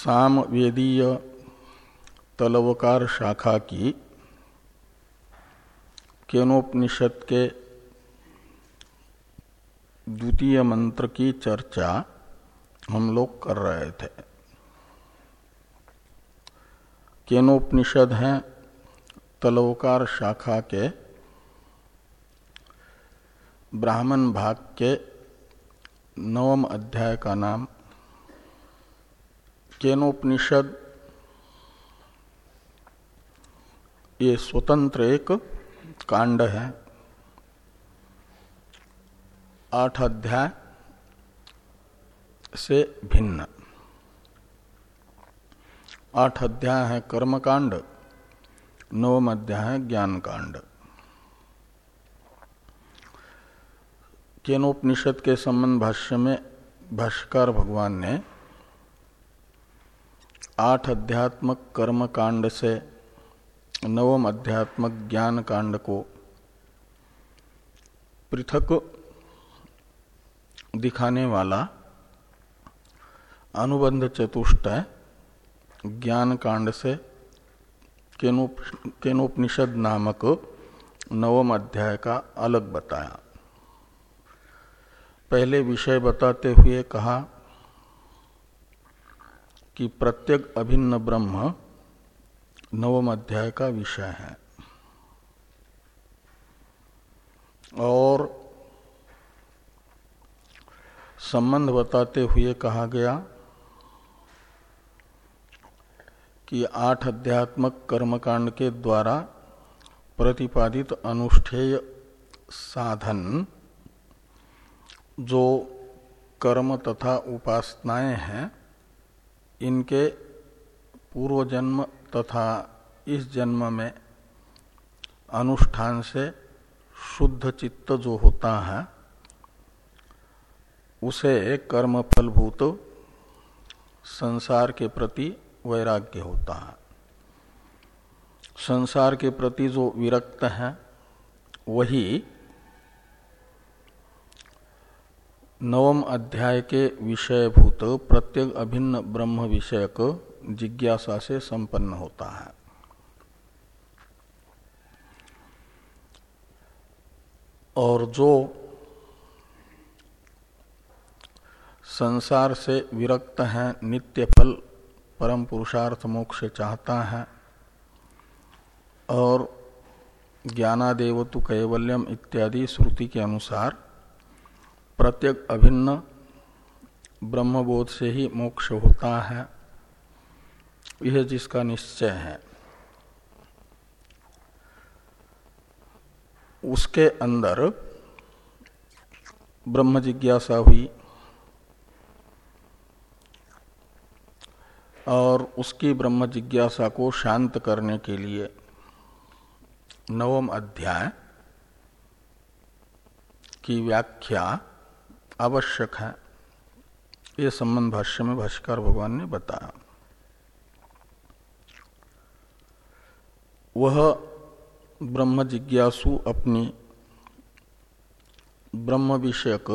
साम वेदीय तलवकार शाखा की केनोपनिषद के द्वितीय मंत्र की चर्चा हम लोग कर रहे थे। केनोपनिषद हैं तलवकार शाखा के ब्राह्मण भाग के नवम अध्याय का नाम केनोपनिषद, ये स्वतंत्र एक कांड है। आठ अध्याय से भिन्न। आठ अध्याय है कर्मकांड, नवम अध्याय है ज्ञान कांड केनोपनिषद के संबंध भाष्य में भाष्यकार भगवान ने आठ अध्यात्मक कर्म कांड से नवम अध्यात्मक ज्ञान कांड को पृथक दिखाने वाला अनुबंध चतुष्टय ज्ञान कांड से केनोपनिषद नामक नवम अध्याय का अलग बताया। पहले विषय बताते हुए कहा कि प्रत्येक अभिन्न ब्रह्म नवम अध्याय का विषय है। और संबंध बताते हुए कहा गया कि आठ अध्यात्मक कर्मकांड के द्वारा प्रतिपादित अनुष्ठेय साधन जो कर्म तथा उपासनाएँ हैं इनके पूर्व जन्म तथा इस जन्म में अनुष्ठान से शुद्ध चित्त जो होता है, उसे कर्म फलभूत संसार के प्रति वैराग्य होता है। संसार के प्रति जो विरक्त है, वही नवम अध्याय के विषयभूत प्रत्येक अभिन्न ब्रह्म विषयक जिज्ञासा से संपन्न होता है। और जो संसार से विरक्त है, नित्य फल, परम पुरुषार्थ मोक्ष चाहता है, और ज्ञानादेवतु कैवल्यम इत्यादि श्रुति के अनुसार प्रत्येक अभिन्न ब्रह्मबोध से ही मोक्ष होता है। यह जिसका निश्चय है। उसके अंदर ब्रह्म जिज्ञासा हुई और उसकी ब्रह्म जिज्ञासा को शांत करने के लिए नवम अध्याय की व्याख्या आवश्यक है। ये संबंध भाष्य में भाष्यकार भगवान ने बताया। वह ब्रह्म जिज्ञासु अपनी ब्रह्म विषयक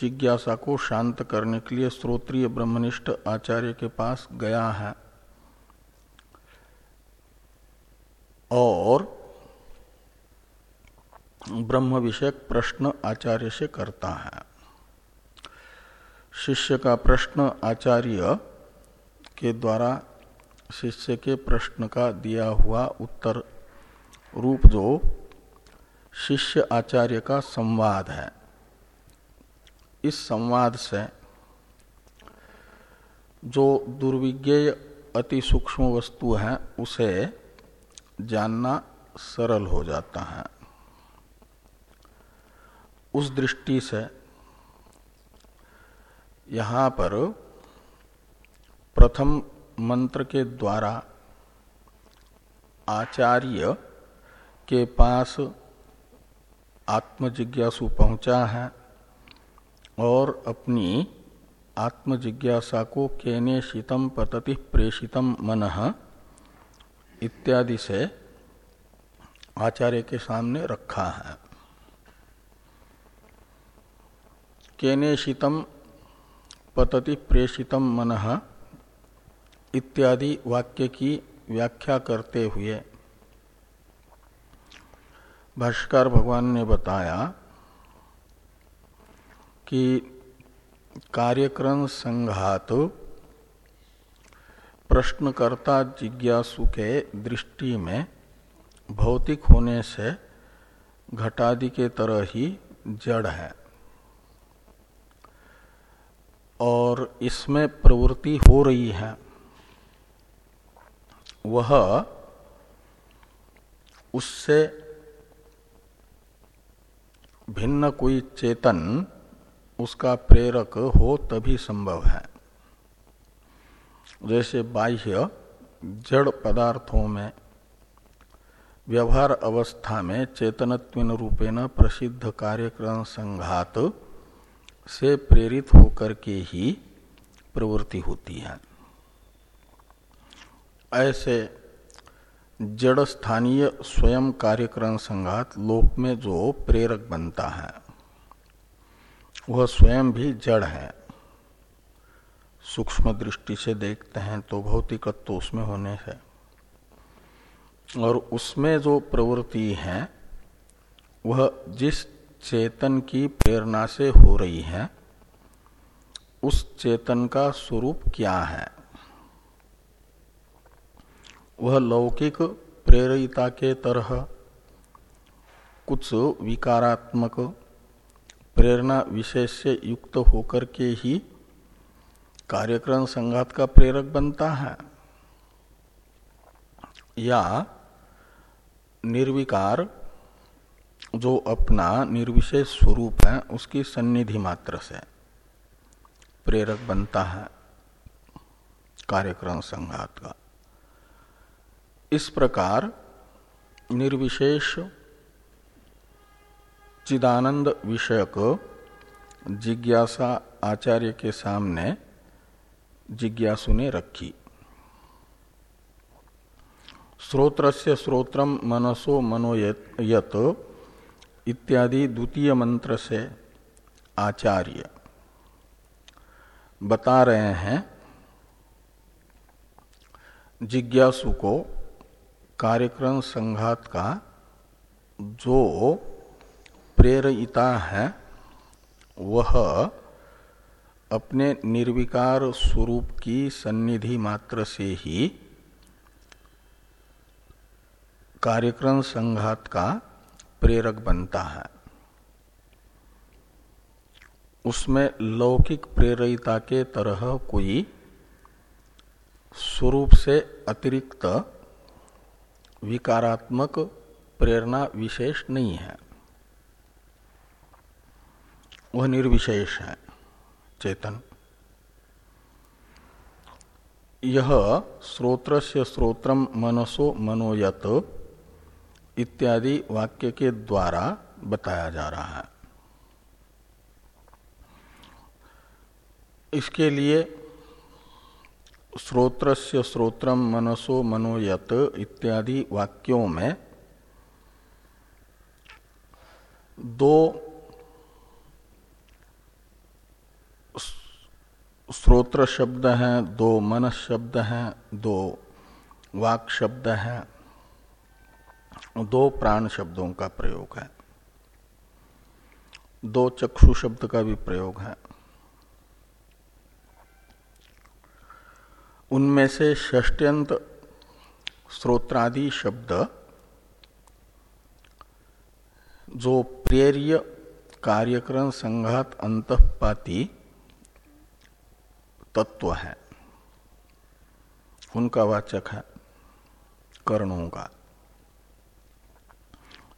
जिज्ञासा को शांत करने के लिए श्रोत्रिय ब्रह्मनिष्ठ आचार्य के पास गया है और ब्रह्म विषयक प्रश्न आचार्य से करता है। शिष्य का प्रश्न आचार्य के द्वारा शिष्य के प्रश्न का दिया हुआ उत्तर रूप जो शिष्य आचार्य का संवाद है। इस संवाद से जो दुर्विज्ञेय अति सूक्ष्म वस्तु है, उसे जानना सरल हो जाता है। उस दृष्टि से यहाँ पर प्रथम मंत्र के द्वारा आचार्य के पास आत्मजिज्ञासु पहुँचा है और अपनी आत्मजिज्ञासा को केने शीतम पतति प्रेषितम मन इत्यादि से आचार्य के सामने रखा है। केने शीतम पतति प्रेषितम मन इत्यादि वाक्य की व्याख्या करते हुए भाष्कर भगवान ने बताया कि कार्यक्रम संघात प्रश्नकर्ता जिज्ञासु के दृष्टि में भौतिक होने से घटादि के तरह ही जड़ है। और इसमें प्रवृत्ति हो रही है। वह उससे भिन्न कोई चेतन उसका प्रेरक हो तभी संभव है। जैसे बाह्य जड़ पदार्थों में, व्यवहार अवस्था में चेतनत्व रूपेण प्रसिद्ध कार्यक्रम संघात से प्रेरित होकर के ही प्रवृत्ति होती है। ऐसे जड़ स्थानीय स्वयं कार्यक्रम संघात लोक में जो प्रेरक बनता है, वह स्वयं भी जड़ है। सूक्ष्म दृष्टि से देखते हैं तो भौतिकत्व उसमें होने से और उसमें जो प्रवृत्ति है, वह जिस चेतन की प्रेरणा से हो रही है, उस चेतन का स्वरूप क्या है? वह लौकिक प्रेरिता के तरह कुछ विकारात्मक, प्रेरणा विशेष से युक्त होकर के ही कार्यक्रम संघात का प्रेरक बनता है, या निर्विकार जो अपना निर्विशेष स्वरूप है, उसकी सन्निधि मात्र से प्रेरक बनता है कार्यक्रम संघात का। इस प्रकार निर्विशेष चिदानंद विषयक जिज्ञासा आचार्य के सामने जिज्ञासु ने रखी। श्रोत्र से मनसो मनोयत इत्यादि द्वितीय मंत्र से आचार्य बता रहे हैं। जिज्ञासु को कार्यक्रम संघात का जो प्रेरिता है, वह अपने निर्विकार स्वरूप की सन्निधि मात्र से ही कार्यक्रम संघात का प्रेरक बनता है। उसमें लौकिक प्रेरिता के तरह कोई स्वरूप से अतिरिक्त विकारात्मक प्रेरणा विशेष नहीं है। वह निर्विशेष है, चेतन। यह स्रोत्र से स्रोत्रम मनसो मनोयत इत्यादि वाक्य के द्वारा बताया जा रहा है। इसके लिए श्रोत्र से श्रोत्रम मनसो मनोयत इत्यादि वाक्यों में दो श्रोत्र शब्द हैं, दो मनस शब्द हैं, दो वाक शब्द हैं। दो प्राण शब्दों का प्रयोग है। दो चक्षु शब्द का भी प्रयोग है। उनमें से षष्ट्यंत स्रोत्रादि शब्द, जो प्रेर्य कार्यक्रम संघात अंतपाती तत्व है। उनका वाचक है कर्णों का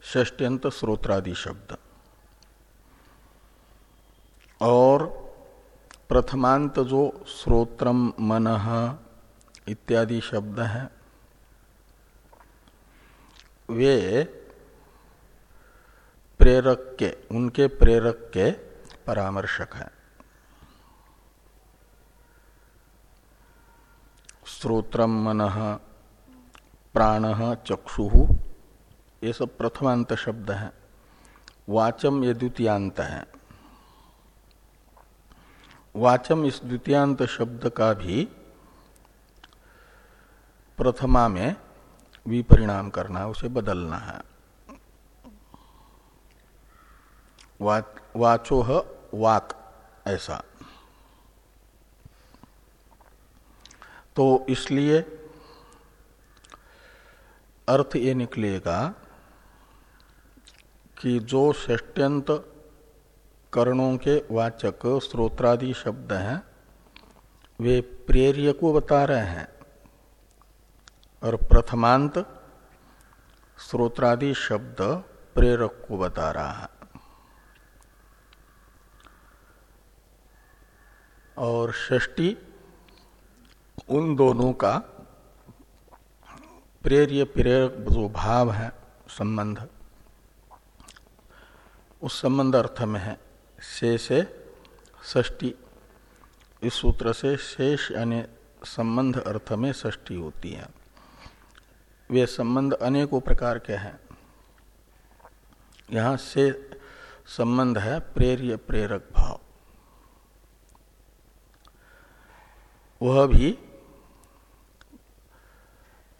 षष्ट्यंत स्रोत्रादि शब्द। और प्रथमांत जो श्रोत्रम मन इत्यादि शब्द हैं, वे प्रेरक के, उनके प्रेरक के परामर्शक हैं। श्रोत्रम मन प्राण चक्षु ये सब प्रथमांत शब्द है। वाचम ये द्वितीयांत है। वाचम इस द्वितीयांत शब्द का भी प्रथमा में विपरिणाम करना है उसे बदलना है। वा, वाचोह वाक ऐसा। तो इसलिए अर्थ ये निकलेगा कि जो षष्ट्यंत कर्णों के वाचक, स्रोत्रादि शब्द हैं, वे प्रेर्य को बता रहे हैं। और प्रथमांत स्रोत्रादि शब्द प्रेरक को बता रहा है। और षष्टि उन दोनों का प्रेर्य प्रेरक जो भाव है, संबंध उस संबंध अर्थ में है। से से षष्टि इस सूत्र से शेष यानी संबंध अर्थ में षष्टि होती है। वे संबंध अनेकों प्रकार के हैं। यहाँ से संबंध है प्रेर्य प्रेरक भाव। वह भी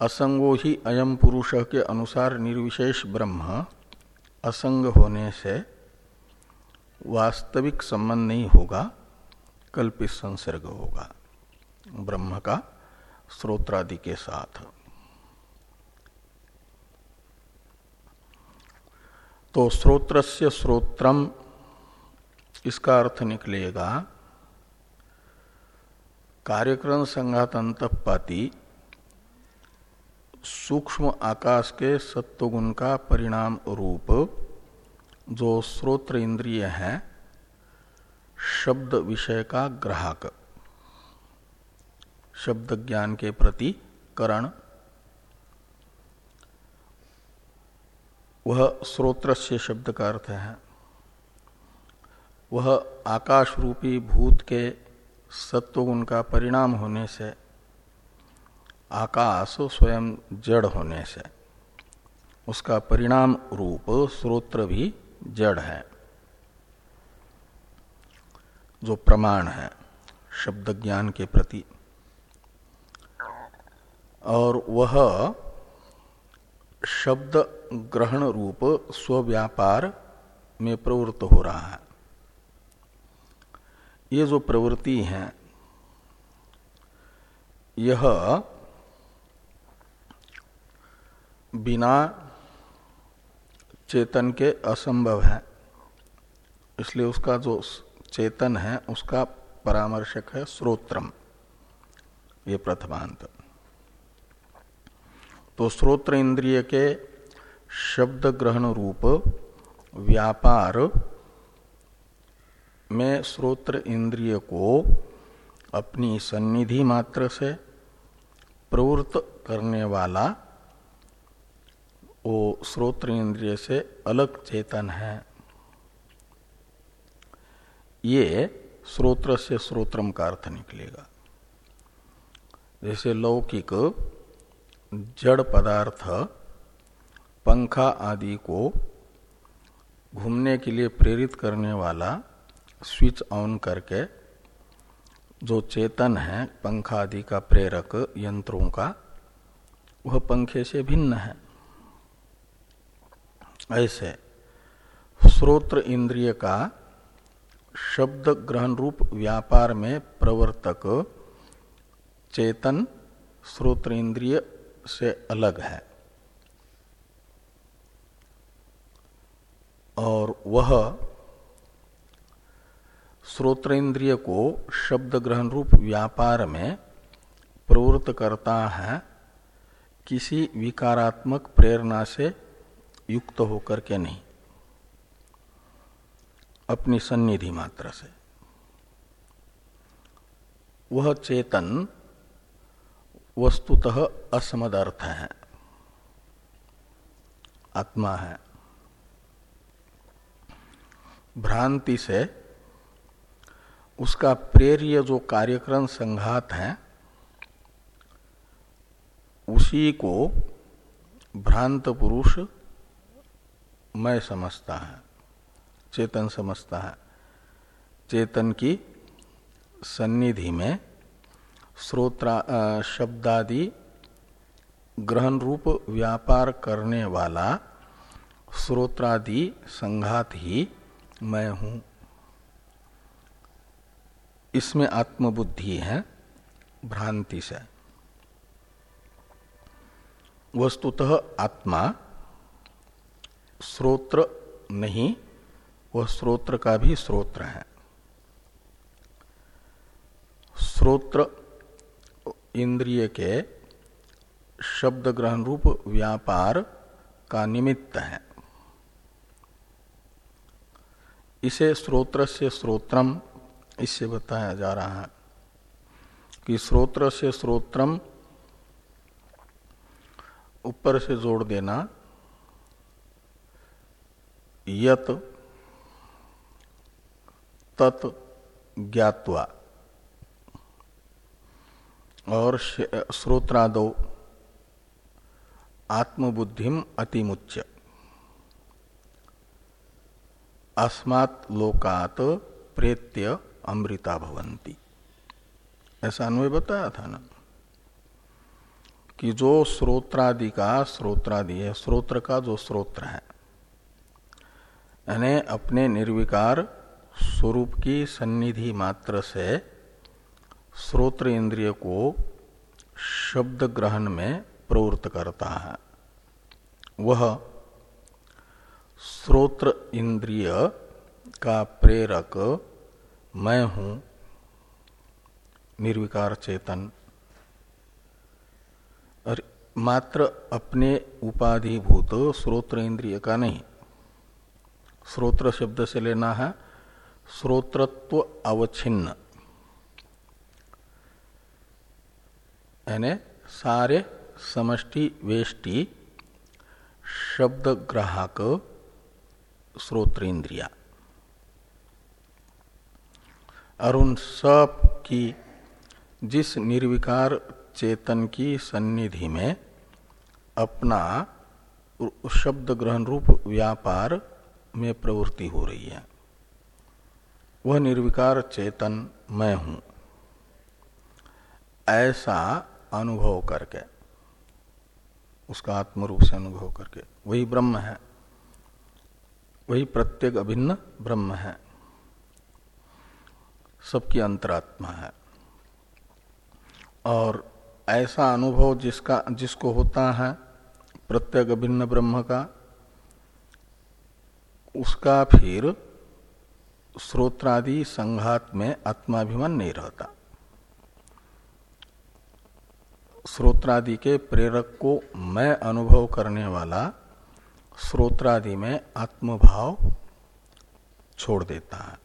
असंगो ही अयम पुरुष के अनुसार निर्विशेष ब्रह्म असंग होने से वास्तविक संबंध नहीं होगा, कल्पित संसर्ग होगा। ब्रह्म का स्रोत्रादि के साथ। तो स्रोत्रस्य स्रोत्रम, इसका अर्थ निकलेगा, कार्यक्रम संघात अंतपाती सूक्ष्म आकाश के सत्वगुण का परिणाम रूप जो श्रोत्र इंद्रिय है शब्द विषय का ग्राहक शब्द ज्ञान के प्रति करण। वह स्रोत्र से शब्द का अर्थ है। वह आकाश रूपी भूत के सत्वगुण का परिणाम होने से, आकाश स्वयं जड़ होने से, उसका परिणाम रूप स्रोत्र भी जड़ है, जो प्रमाण है, शब्द ज्ञान के प्रति। और वह शब्द ग्रहण रूप स्व्यापार में प्रवृत्त हो रहा है। ये जो प्रवृत्ति है, यह बिना चेतन के असंभव है। इसलिए उसका जो चेतन है, उसका परामर्शक है श्रोत्रम। ये प्रथमांत तो श्रोत्र इंद्रिय के शब्द ग्रहण रूप, व्यापार में श्रोत्र इंद्रिय को अपनी सन्निधि मात्र से प्रवृत्त करने वाला वो श्रोत्र इंद्रिय से अलग चेतन है। ये श्रोत्र से श्रोत्रम का अर्थ निकलेगा। जैसे लौकिक जड़ पदार्थ, पंखा आदि को घूमने के लिए प्रेरित करने वाला स्विच ऑन करके जो चेतन है, पंखा आदि का प्रेरक यंत्रों का, वह पंखे से भिन्न है। ऐसे श्रोत्र इंद्रिय का शब्द ग्रहण रूप व्यापार में प्रवर्तक चेतन श्रोत्र इंद्रिय से अलग है। और वह श्रोत्रेंद्रिय को शब्द ग्रहण रूप व्यापार में प्रवृत्त करता है, किसी विकारात्मक प्रेरणा से युक्त होकर के नहीं, अपनी सन्निधि मात्र से। वह चेतन वस्तुतः असमदर्थ है, आत्मा है। भ्रांति से उसका प्रेरिय जो कार्यक्रम संघात है, उसी को भ्रांत पुरुष मैं समझता है, चेतन समझता है। चेतन की सन्निधि में श्रोत्रा शब्दादि ग्रहण रूप व्यापार करने वाला श्रोत्रादि संघात ही मैं हूँ। इसमें आत्मबुद्धि है, भ्रांति से। वस्तुतः आत्मा श्रोत्र नहीं, वह श्रोत्र का भी श्रोत्र है। श्रोत्र इंद्रिय के शब्द ग्रहण रूप व्यापार का निमित्त है। इसे स्रोत्र से स्रोत्रम, इससे बताया जा रहा है कि स्रोत्र से स्रोत्रम ऊपर से जोड़ देना यत तत् ज्ञात्वा। और श्रोत्रादो, आत्मबुद्धिम अतिमुच्य। अस्मात् लोकात प्रेत्य अमृता भवंती ऐसा अन्वय बताया था ना? कि जो स्रोत्रादि का स्रोत्रादि है स्रोत्र का जो स्रोत्र है यानी अपने निर्विकार स्वरूप की सन्निधि मात्र से श्रोत्र इंद्रिय को शब्द ग्रहण में प्रवृत्त करता है। वह श्रोत्र इंद्रिय का प्रेरक मैं हूँ, निर्विकार चेतन। और मात्र अपने उपाधिभूत श्रोत्र इंद्रिय का नहीं। श्रोत्र शब्द से लेना है। श्रोत्रत्व अवच्छिन्न। यानी सारे समष्टि वेष्टि शब्द ग्राहक श्रोत्र इंद्रिया और उन सब की जिस निर्विकार चेतन की सन्निधि में अपना शब्द ग्रहण रूप व्यापार में प्रवृत्ति हो रही है। वह निर्विकार चेतन मैं हूँ। ऐसा अनुभव करके, उसका आत्म रूप से अनुभव करके, वही ब्रह्म है। वही प्रत्येक अभिन्न ब्रह्म है। सबकी अंतरात्मा है। और ऐसा अनुभव जिसका, जिसको होता है, प्रत्येक अभिन्न ब्रह्म का उसका फिर श्रोत्रादि संघात में आत्माभिमान नहीं रहता। श्रोत्रादि के प्रेरक को मैं अनुभव करने वाला श्रोत्रादि में आत्मभाव छोड़ देता है।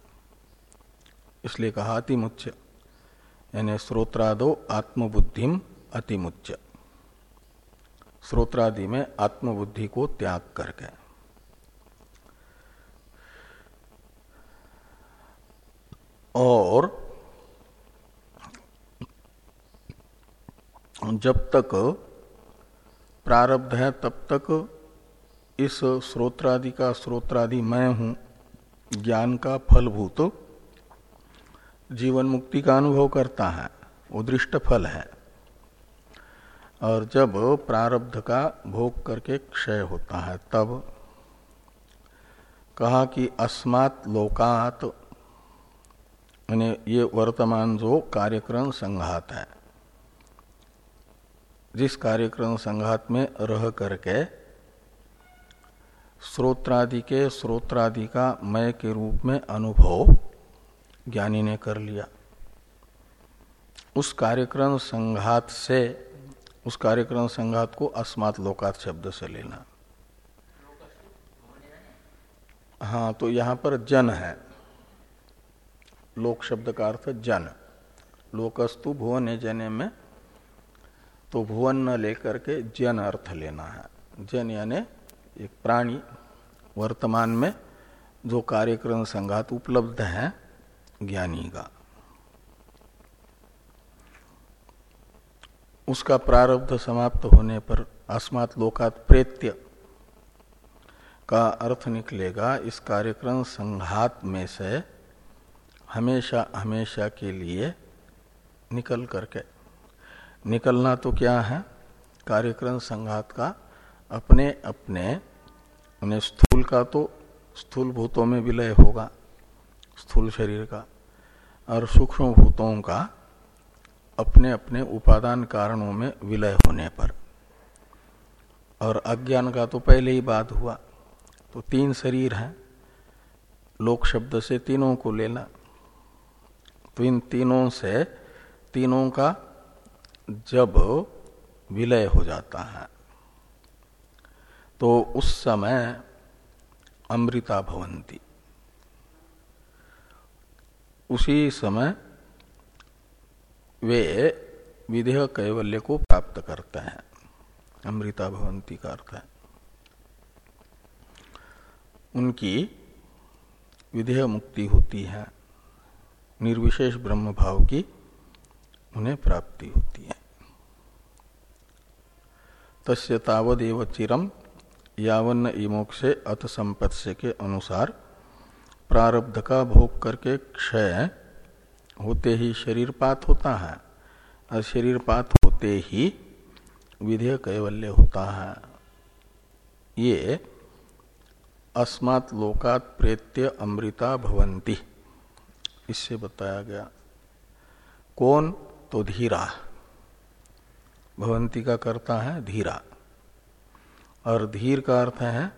इसलिए कहा, अतिमुच्य। यानी श्रोत्रादो आत्मबुद्धिम अतिमुच्य। श्रोत्रादि में आत्मबुद्धि को त्याग करके। और जब तक प्रारब्ध है तब तक इस स्रोत्रादि का स्रोत्रादि मैं हूँ, ज्ञान का फलभूत, जीवन मुक्ति का अनुभव करता है, वो दृष्ट फल है। और जब प्रारब्ध का भोग करके क्षय होता है, तब कहा कि अस्मात् लोकात ये वर्तमान जो कार्यक्रम संघात है, जिस कार्यक्रम संघात में रह करके स्रोत्रादि के स्रोत्रादि का मय के रूप में अनुभव ज्ञानी ने कर लिया। उस कार्यक्रम संघात से, उस कार्यक्रम संघात को अस्मात लोकात शब्द से लेना। हाँ तो यहाँ पर जन है। लोक शब्द का अर्थ जन। लोकस्तु भुवन जने में तो भुवन न लेकर के जन अर्थ लेना है। जन यानी एक प्राणी, वर्तमान में जो कार्यक्रम संघात उपलब्ध है, ज्ञानी का। उसका प्रारब्ध समाप्त होने पर अस्मात् लोकात प्रेत्य का अर्थ निकलेगा, इस कार्यक्रम संघात में से हमेशा हमेशा के लिए निकल करके। निकलना तो क्या है? कार्यक्रम संघात का अपने अपने उन्हें स्थूल का तो स्थूल भूतों में विलय होगा, स्थूल शरीर का। और सूक्ष्म भूतों का अपने अपने उपादान कारणों में विलय होने पर। और अज्ञान का तो पहले ही बात हुआ तो तीन शरीर हैं। लोक शब्द से तीनों को लेना। तो इन तीनों से, तीनों का जब विलय हो जाता है तो उस समय अमृता भवंती। उसी समय वे विधेय कैवल्य को प्राप्त करते हैं, अमृता भवंती का अर्थ है। उनकी विधेय मुक्ति होती है। निर्विशेष ब्रह्म भाव की उन्हें प्राप्ति होती है। तस्य तावदेव चिरम यावन इमोक्षे अथ संपत्स्य के अनुसार प्रारब्ध का भोग करके क्षय होते ही शरीरपात होता है और शरीरपात होते ही विधेय कैवल्य होता है। ये अस्मात् लोकात प्रेत्य अमृता भवंती इससे बताया गया। कौन? तो धीरा। भवंती का करता है धीरा। और धीर का अर्थ है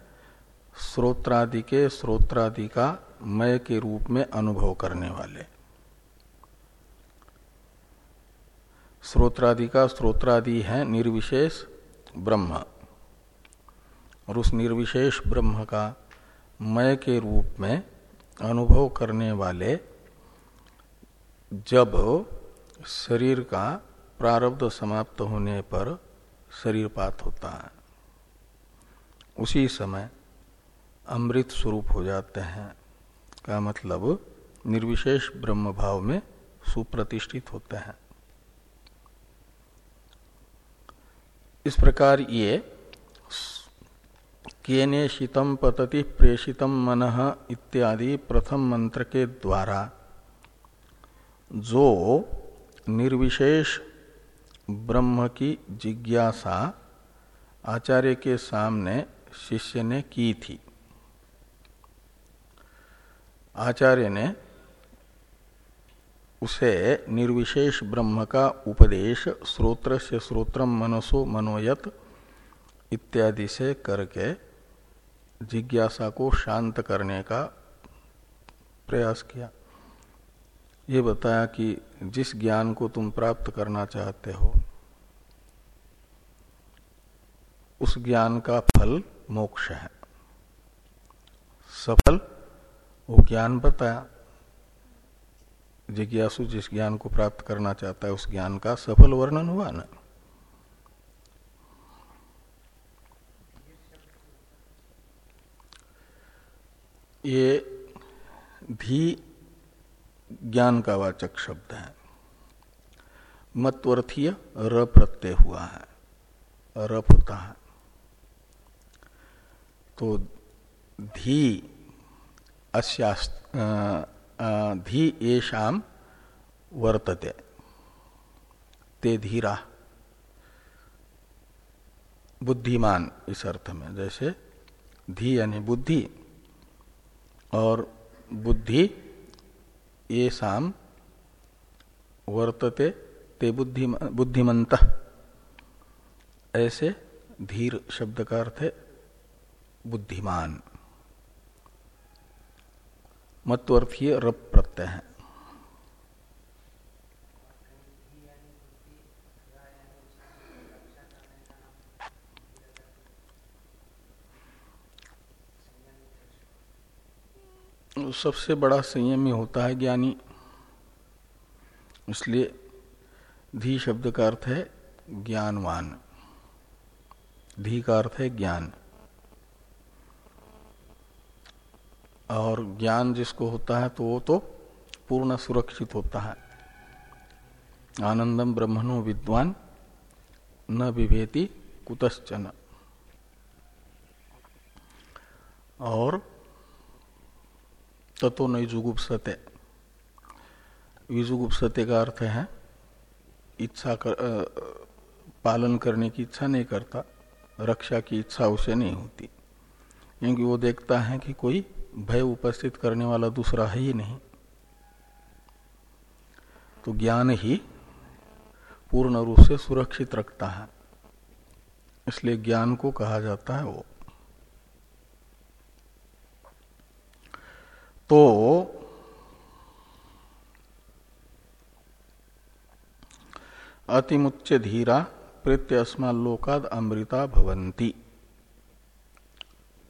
स्रोत्रादि के स्रोत्रादि का मय के रूप में अनुभव करने वाले। स्रोत्रादि का स्रोत्रादि है निर्विशेष ब्रह्म। और उस निर्विशेष ब्रह्म का मय के रूप में अनुभव करने वाले जब शरीर का प्रारब्ध समाप्त होने पर शरीरपात होता है, उसी समय अमृत स्वरूप हो जाते हैं, का मतलब निर्विशेष ब्रह्म भाव में सुप्रतिष्ठित होते हैं। इस प्रकार ये केने शीतम पतति प्रेषितम मन इत्यादि प्रथम मंत्र के द्वारा जो निर्विशेष ब्रह्म की जिज्ञासा आचार्य के सामने शिष्य ने की थी। आचार्य ने उसे निर्विशेष ब्रह्म का उपदेश स्रोत्र से श्रोत्रम मनसो मनोयत इत्यादि से करके जिज्ञासा को शांत करने का प्रयास किया। ये बताया कि जिस ज्ञान को तुम प्राप्त करना चाहते हो, उस ज्ञान का फल मोक्ष है। सफल, वो ज्ञान बताया। जिज्ञासु जिस ज्ञान को प्राप्त करना चाहता है, उस ज्ञान का सफल वर्णन हुआ ना। ये धी ज्ञान का वाचक शब्द है। मत्वर्थीय र प्रत्यय हुआ है। रप होता है। तो धी अस्यास्त धी येषाम वर्तते। ते धीरा। बुद्धिमान इस अर्थ में, जैसे धी यानी बुद्धि और बुद्धि ये शाम वर्तते ते बुद्धि बुद्धिमंत ऐसे धीर शब्द का अर्थ है बुद्धिमान। मत्वर्थीय रप प्रत्यय है। सबसे बड़ा संयमी होता है ज्ञानी। इसलिए धी शब्द का अर्थ है ज्ञानवान। धी का अर्थ है ज्ञान। और ज्ञान जिसको होता है तो वो तो पूर्ण सुरक्षित होता है। आनंदम ब्रह्मणो विद्वान, न विभेति कुतश्चन। और ततो नहीं जुगुप्सते विजुगुप्सते का अर्थ है, इच्छा कर पालन करने की इच्छा नहीं करता, रक्षा की इच्छा उसे नहीं होती। क्योंकि वो देखता है कि कोई भय उपस्थित करने वाला दूसरा है ही नहीं। तो ज्ञान ही पूर्ण रूप से सुरक्षित रखता है। इसलिए ज्ञान को कहा जाता है वो। तो अतिमुच्च धीरा प्रत्यस्मालोकाद अमृता भवंती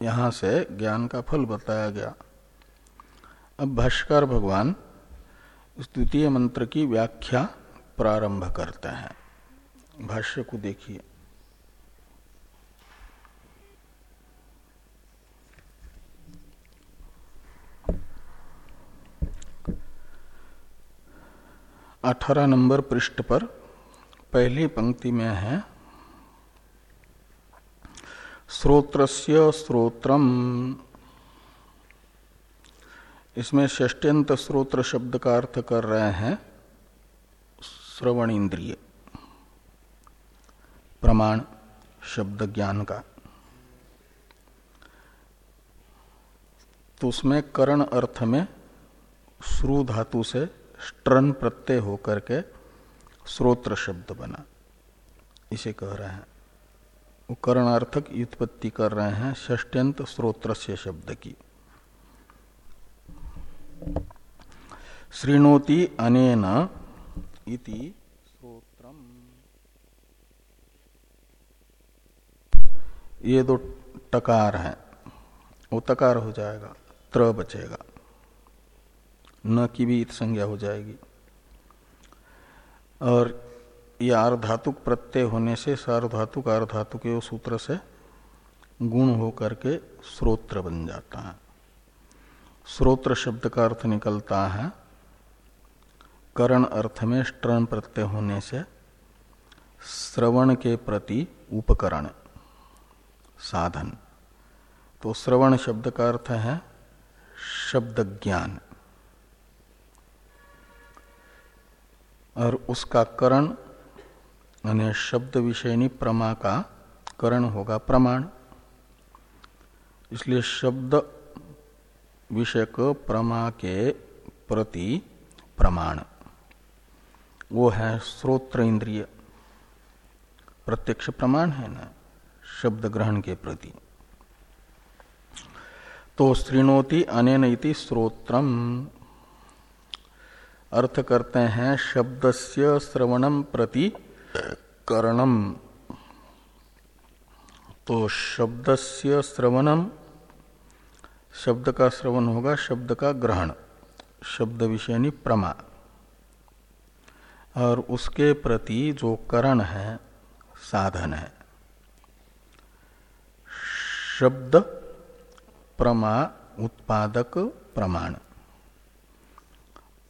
यहाँ से ज्ञान का फल बताया गया। अब भाष्कर भगवान द्वितीय मंत्र की व्याख्या प्रारंभ करते हैं। भाष्य को देखिए। अठारह नंबर पृष्ठ पर पहली पंक्ति में है। श्रोत्रस्य श्रोत्रम। इसमें षष्ट्यंत श्रोत्र शब्द का अर्थ कर रहे हैं श्रवण इंद्रिय प्रमाण, शब्द ज्ञान का। तो उसमें करण अर्थ में श्रु धातु से स्ट्रन प्रत्यय होकर के श्रोत्र शब्द बना। इसे कह रहे हैं। वो करणार्थक उत्पत्ति कर रहे हैं षष्ट्यंत स्रोत्र से शब्द की। श्रृणोति अनेन इति ये दो टकार हैं। वो तकार हो जाएगा, त्र बचेगा। न की भी इत संज्ञा हो जाएगी। और ये आर्धातुक प्रत्यय होने से सार्वधातुक आर्धातु के सूत्र से गुण होकर के स्रोत्र बन जाता है। स्रोत्र शब्द का अर्थ निकलता है, करण अर्थ में स्ट्रण प्रत्यय होने से श्रवण के प्रति उपकरण, साधन। तो श्रवण शब्द का अर्थ है शब्द ज्ञान। और उसका करण, यानी शब्द विषयनी प्रमा का करण होगा प्रमाण। इसलिए शब्द विषयक प्रमा के प्रति प्रमाण। वो है श्रोत्र इंद्रिय। प्रत्यक्ष प्रमाण है ना, शब्द ग्रहण के प्रति। तो श्रृणोति अनेन इति श्रोत्रम अर्थ करते हैं शब्दस्य श्रवणम प्रति करणम तो शब्दस्य श्रवणम शब्द का श्रवण होगा, शब्द का ग्रहण, शब्द विषयनी प्रमा। और उसके प्रति जो करण है, साधन है। शब्द, प्रमा, उत्पादक, प्रमाण।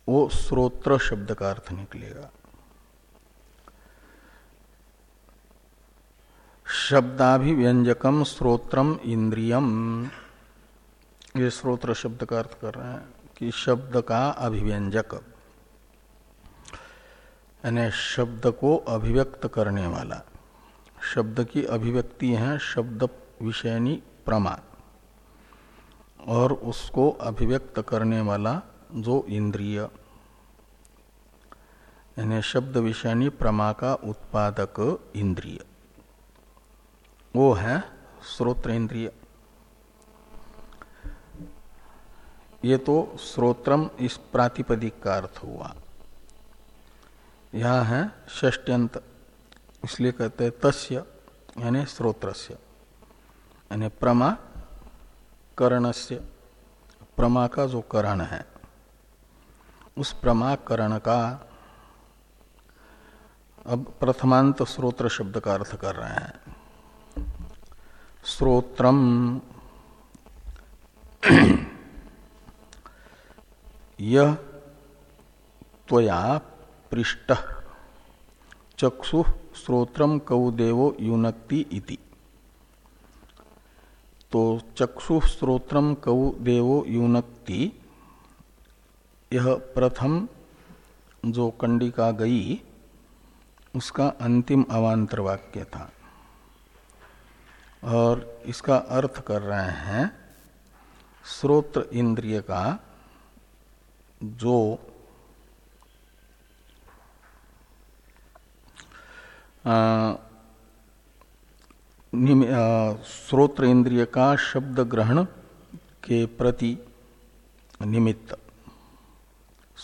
वो श्रोत्र शब्द का अर्थ निकलेगा। शब्दाभिव्यंजकम श्रोत्रम इंद्रियम। ये श्रोत्र शब्द का अर्थ कर रहे हैं कि शब्द का अभिव्यंजक। यानी शब्द को अभिव्यक्त करने वाला। शब्द की अभिव्यक्ति है शब्द विषयनी प्रमा। और उसको अभिव्यक्त करने वाला जो इंद्रिय। यानी शब्द विषयनी प्रमा का उत्पादक इंद्रिय। वो है श्रोत्र इंद्रिय। ये तो श्रोत्रम इस प्रातिपदिक का अर्थ हुआ। यह है षष्ट्यंत, इसलिए कहते हैं तस्य, यानी स्रोत्रस्य। यानी प्रमा करणस्य, प्रमा का जो करण है। उस प्रमाकरण का अब प्रथमांत स्रोत्र शब्द का अर्थ कर रहे हैं। स्रोत्रम यह त्वया पृष्ठ चक्षु श्रोत्रम कौदेवो युनक्ति इति। तो चक्षु श्रोत्रम कौदेवो युनक्ति यह प्रथम जो कंडिका गई, उसका अंतिम अवान्तर वाक्य था। और इसका अर्थ कर रहे हैं श्रोत्र इंद्रिय का, जो श्रोत्र इंद्रिय का शब्द ग्रहण के प्रति निमित्त।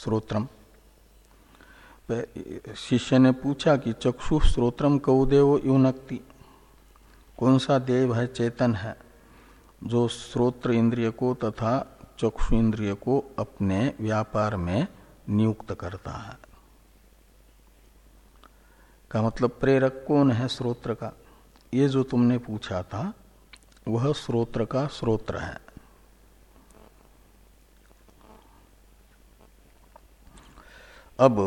श्रोत्रम। शिष्य ने पूछा कि, चक्षु श्रोत्रम कौदेव युनक्ति कौन सा देव है, चेतन है, जो स्रोत्र इंद्रिय को तथा चक्षु इंद्रिय को अपने व्यापार में नियुक्त करता है? का मतलब प्रेरक कौन है स्रोत्र का? ये जो तुमने पूछा था, वह स्रोत्र का स्रोत्र है। अब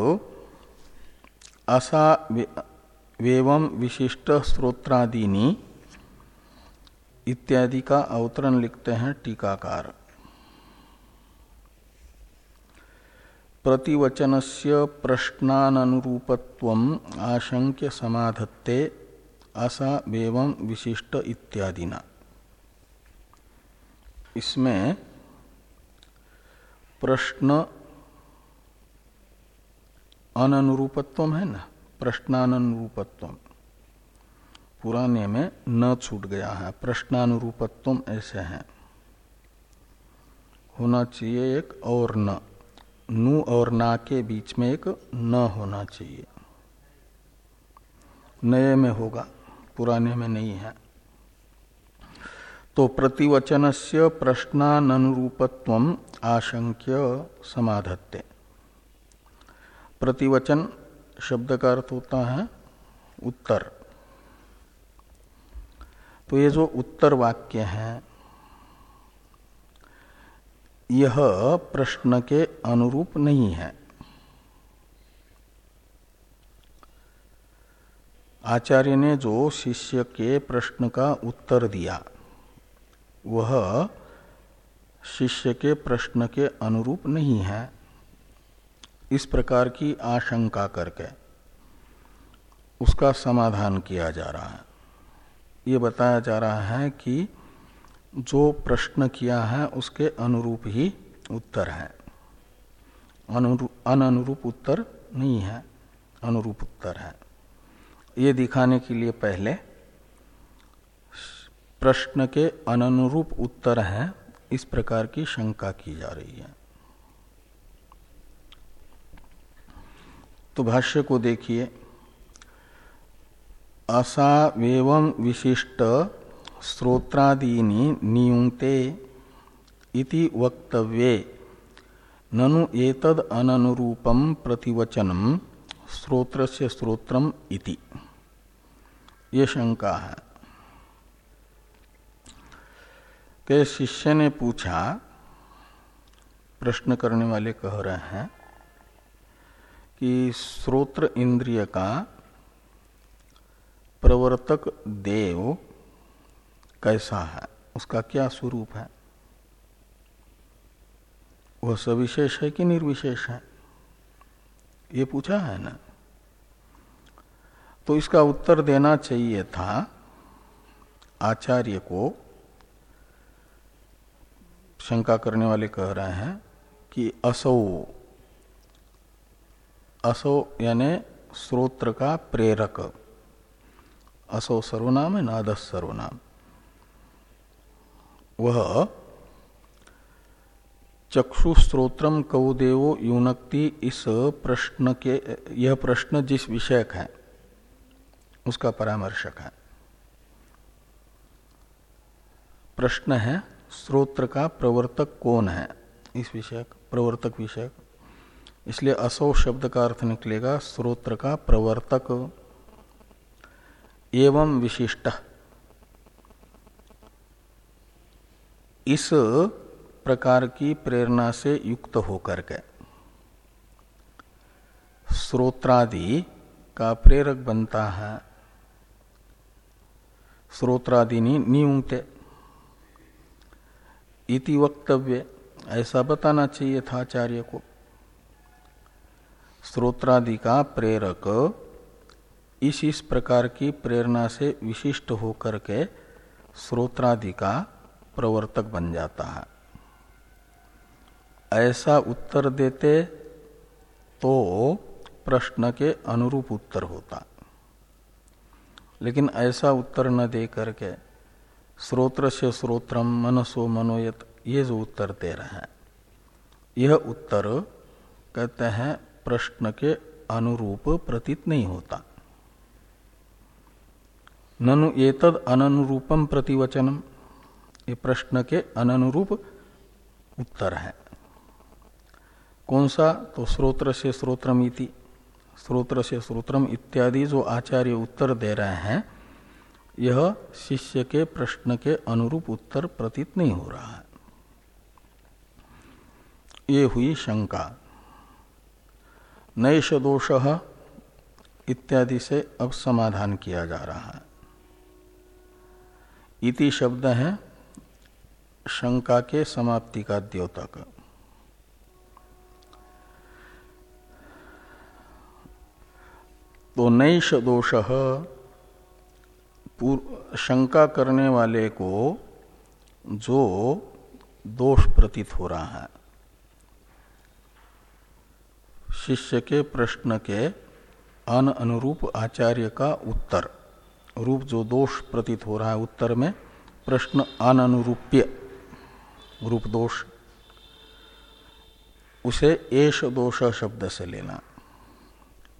असा वेवम विशिष्ट स्त्रोत्रादीनी इत्यादि का अवतरण लिखते हैं टीकाकार। प्रतिवचन से प्रश्नानुरूपत्व आशंक्य समाधत्ते असा वेवम विशिष्ट इत्यादिना। इसमें प्रश्न अनुरूपत्व है ना? प्रश्नानुरूपत्व पुराने में न छूट गया है। प्रश्नानुरूपत्व ऐसे है। होना चाहिए एक और न। नु और ना के बीच में एक न होना चाहिए। नए में होगा, पुराने में नहीं है। तो प्रतिवचन से प्रश्नानुरूपत्व आशंक्य समाधत्ते। प्रतिवचन शब्द का अर्थ होता है उत्तर। तो ये जो उत्तर वाक्य है, यह प्रश्न के अनुरूप नहीं है। आचार्य ने जो शिष्य के प्रश्न का उत्तर दिया, वह शिष्य के प्रश्न के अनुरूप नहीं है। इस प्रकार की आशंका करके उसका समाधान किया जा रहा है। ये बताया जा रहा है कि जो प्रश्न किया है उसके अनुरूप ही उत्तर है। अनुरूप उत्तर नहीं है, अनुरूप उत्तर है। ये दिखाने के लिए पहले प्रश्न के अनुरूप उत्तर हैं, इस प्रकार की शंका की जा रही है। तो भाष्य को देखिए। असावेवं विशिष्ट स्त्रोत्रादीनि नियुक्ते इति वक्तव्ये। ननु एतद अनुरूपम प्रतिवचनम स्रोत्र से इति। ये शंका है। के शिष्य ने पूछा, प्रश्न करने वाले कह रहे हैं कि श्रोत्र इंद्रिय का प्रवर्तक देव कैसा है? उसका क्या स्वरूप है? वह सविशेष है कि निर्विशेष है? ये पूछा है ना? तो इसका उत्तर देना चाहिए था आचार्य को। शंका करने वाले कह रहे हैं कि असौ असो यानी स्रोत्र का प्रेरक। असो सर्वनाम है नादस सर्वनाम। वह चक्षु स्त्रोत्रम कौदेवो युनक्ति इस प्रश्न के, यह प्रश्न जिस विषयक है, उसका परामर्शक है। प्रश्न है, स्रोत्र का प्रवर्तक कौन है? इस विषयक, प्रवर्तक विषय इसलिए असो शब्द का अर्थ निकलेगा स्रोत्र का प्रवर्तक एवं विशिष्ट। इस प्रकार की प्रेरणा से युक्त होकर के स्रोत्रादि का प्रेरक बनता है। स्रोत्रादिनी नियुक्त। इति वक्तव्य। ऐसा बताना चाहिए था आचार्य को। स्त्रोत्रादि का प्रेरक, इस इस प्रकार की प्रेरणा से विशिष्ट होकर के स्रोत्रादि का प्रवर्तक बन जाता है। ऐसा उत्तर देते तो प्रश्न के अनुरूप उत्तर होता। लेकिन ऐसा उत्तर न दे करके स्रोत्र से स्रोत्रम मनसो मनोयत, ये जो उत्तर दे रहे हैं, यह उत्तर कहते हैं प्रश्न के अनुरूप प्रतीत नहीं होता। ननु एतद अनुरूपम प्रतिवचनम। ये प्रश्न के अनुरूप उत्तर है। कौन सा? तो स्रोत्र से स्रोत्रमिति स्रोत्र से स्रोत्रम इत्यादि जो आचार्य उत्तर दे रहे हैं, यह शिष्य के प्रश्न के अनुरूप उत्तर प्रतीत नहीं हो रहा है। ये हुई शंका। नैश दोष इत्यादि से अब समाधान किया जा रहा है। इति शब्द है शंका के समाप्ति का द्योतक। तो नैश दोष शंका करने वाले को जो दोष प्रतीत हो रहा है। शिष्य के प्रश्न के अन अनुरूप आचार्य का उत्तर। रूप जो दोष प्रतीत हो रहा है उत्तर में, प्रश्न अन अनुरूप्य। रूप दोष। उसे एश दोष शब्द से लेना।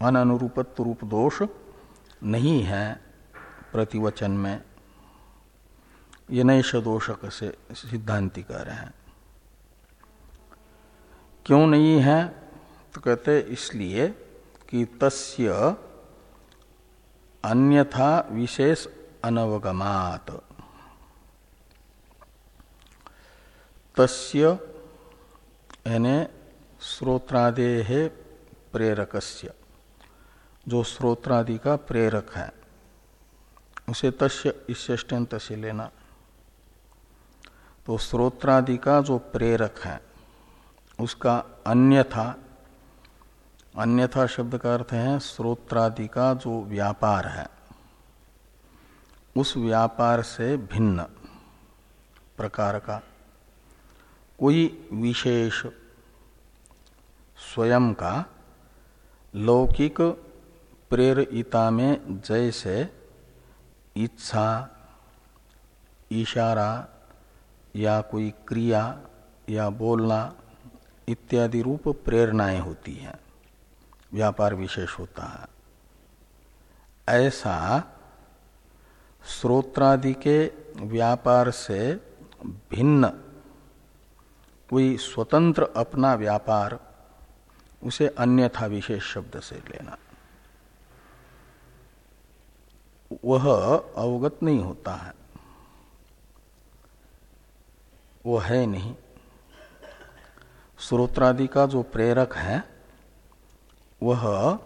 अन अनुरूपत्व रूप दोष नहीं है प्रतिवचन में। ये नैश दोषक से सिद्धांति कह रहे हैं। क्यों नहीं है? तो कहते इसलिए कि तस्य अन्यथा विशेष अनवगमात। तस्य यानी श्रोत्रादे प्रेरकस्य। जो श्रोत्रादि का प्रेरक है, उसे तस्य इष्यंत से लेना। तो श्रोत्रादि का जो प्रेरक है, उसका अन्यथा अन्यथा शब्द का अर्थ है स्रोत्रादि का जो व्यापार है। उस व्यापार से भिन्न प्रकार का। कोई विशेष स्वयं का लौकिक प्रेरिता में जैसे इच्छा, इशारा या कोई क्रिया या बोलना इत्यादि रूप प्रेरणाएँ होती हैं। व्यापार विशेष होता है। ऐसा स्रोत्रादि के व्यापार से भिन्न, कोई स्वतंत्र अपना व्यापार, उसे अन्यथा विशेष शब्द से लेना। वह अवगत नहीं होता है। वो है नहीं। श्रोत्रादि का जो प्रेरक है वह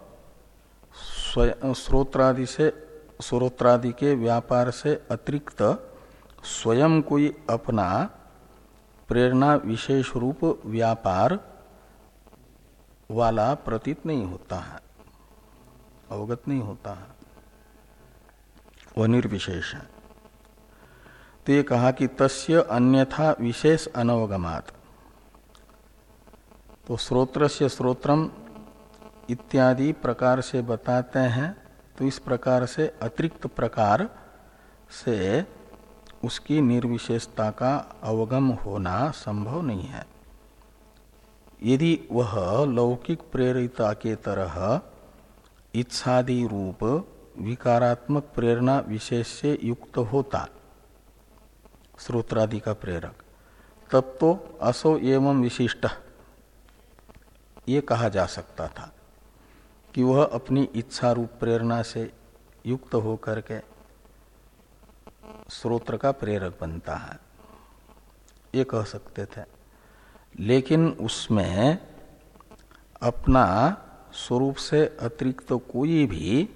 स्रोत्रादि से, स्रोत्रादि के व्यापार से अतिरिक्त स्वयं कोई अपना प्रेरणा विशेष रूप व्यापार वाला प्रतीत नहीं होता है। अवगत नहीं होता है। वह निर्विशेष है। तो ये कहा कि तस्य अन्यथा विशेष अनवगमात। तो स्रोत्र से स्रोत्रम इत्यादि प्रकार से बताते हैं तो इस प्रकार से अतिरिक्त प्रकार से उसकी निर्विशेषता का अवगम होना संभव नहीं है। यदि वह लौकिक प्रेरिता के तरह इच्छादि रूप, विकारात्मक प्रेरणा विशेष से युक्त होता श्रोत्रादि का प्रेरक, तब तो असो एवं विशिष्ट, ये कहा जा सकता था। कि वह अपनी इच्छा रूप प्रेरणा से युक्त होकर के स्रोत्र का प्रेरक बनता है। ये कह सकते थे। लेकिन उसमें अपना स्वरूप से अतिरिक्त तो कोई भी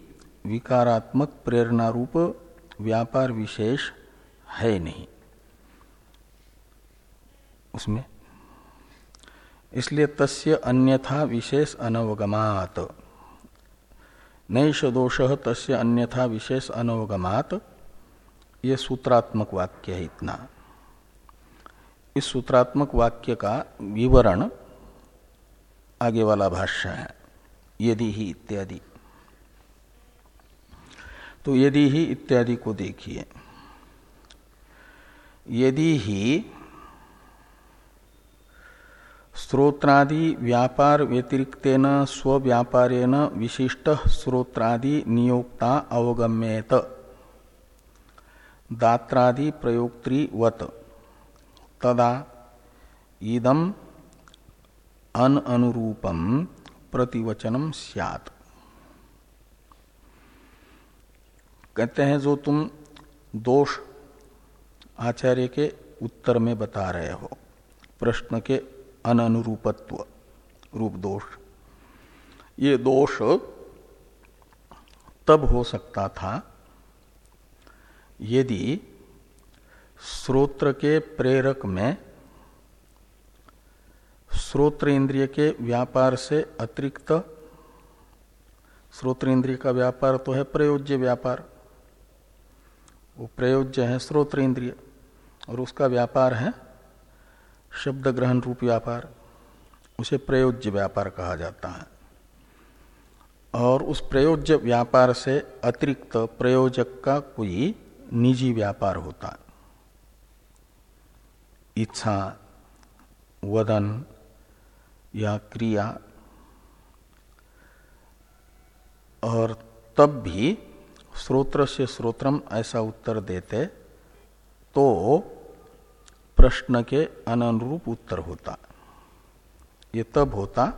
विकारात्मक प्रेरणा रूप व्यापार विशेष है नहीं। उसमें इसलिए तस्य अन्यथा विशेष अनवगमात। नैश दोष तस्य अन्यथा विशेष अनवगमात। ये सूत्रात्मक वाक्य है इतना। इस सूत्रात्मक वाक्य का विवरण आगे वाला भाष्य है, यदि ही इत्यादि। तो यदि ही इत्यादि को देखिए। यदि ही स्रोत्रादि व्यापार व्यतिरिक्तेन स्व व्यापारेण विशिष्ट स्रोत्रादि नियोक्ता अवगम्येत। दात्रादि प्रयोक्तृवत तदा इदम अन अनुरूपम प्रतिवचनम सियात। कहते हैं, जो तुम दोष आचार्य के उत्तर में बता रहे हो, प्रश्न के अनुरूपत्व रूप दोष। ये दोष तब हो सकता था यदि श्रोत्र के प्रेरक में श्रोत्र इंद्रिय के व्यापार से अतिरिक्त श्रोत्र इंद्रिय का व्यापार तो है प्रयोज्य व्यापार। वो प्रयोज्य है श्रोत्र इंद्रिय और उसका व्यापार है शब्द ग्रहण रूप व्यापार, उसे प्रयोज्य व्यापार कहा जाता है। और उस प्रयोज्य व्यापार से अतिरिक्त प्रयोजक का कोई निजी व्यापार होता है। इच्छा, वदन या क्रिया, और तब भी स्रोत्र से स्रोत्रम ऐसा उत्तर देते तो प्रश्न के अनुरूप उत्तर होता। ये तब होता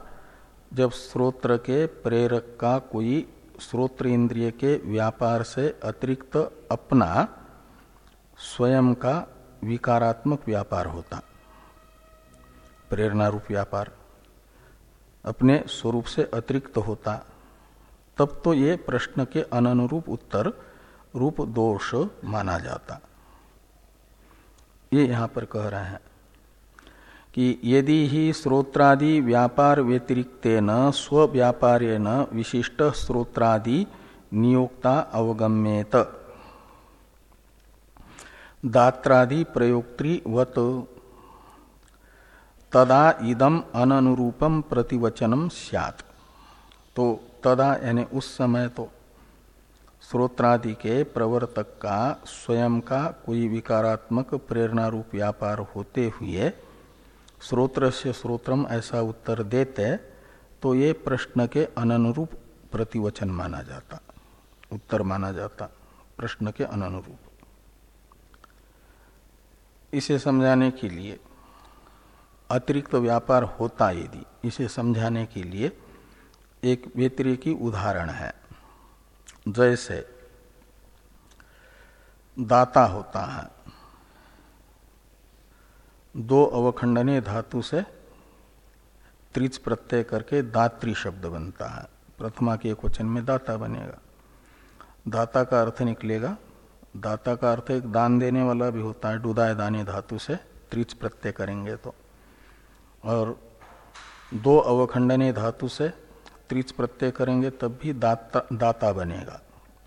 जब स्रोत्र के प्रेरक का कोई स्रोत्र इंद्रिय के व्यापार से अतिरिक्त अपना स्वयं का विकारात्मक व्यापार होता। प्रेरणा रूप व्यापार। अपने स्वरूप से अतिरिक्त होता। तब तो ये प्रश्न के अनुरूप उत्तर रूप दोष माना जाता। ये यहाँ पर कह रहे हैं कि यदि ही स्रोत्रादि व्यापार व्यतिरिक्तेन स्व व्यापारेण विशिष्ट स्रोत्रादि नियोक्ता अवगम्येत। दात्रादि प्रयोक्तृवत तदा इदम अनुरूपम प्रतिवचनम स्यात्। तो तदा यानी उस समय तो स्रोत्रादि के प्रवर्तक का स्वयं का कोई विकारात्मक प्रेरणा रूप व्यापार होते हुए स्रोत्र से स्रोत्रम ऐसा उत्तर देते तो ये प्रश्न के अनुरूप प्रतिवचन माना जाता। उत्तर माना जाता प्रश्न के अनुरूप इसे समझाने के लिए, अतिरिक्त व्यापार होता यदि, इसे समझाने के लिए एक व्यतिरिकी उदाहरण है। जैसे दाता होता है, दो अवखंडनीय धातु से त्रिच प्रत्यय करके दात्री शब्द बनता है। प्रथमा के एक वचन में दाता बनेगा। दाता का अर्थ निकलेगा। दाता का अर्थ एक दान देने वाला भी होता है डुदाय दानी धातु से त्रिच प्रत्यय करेंगे तो। और दो अवखंडनीय धातु से त्रिच प्रत्यय करेंगे, तब भी दाता दाता बनेगा।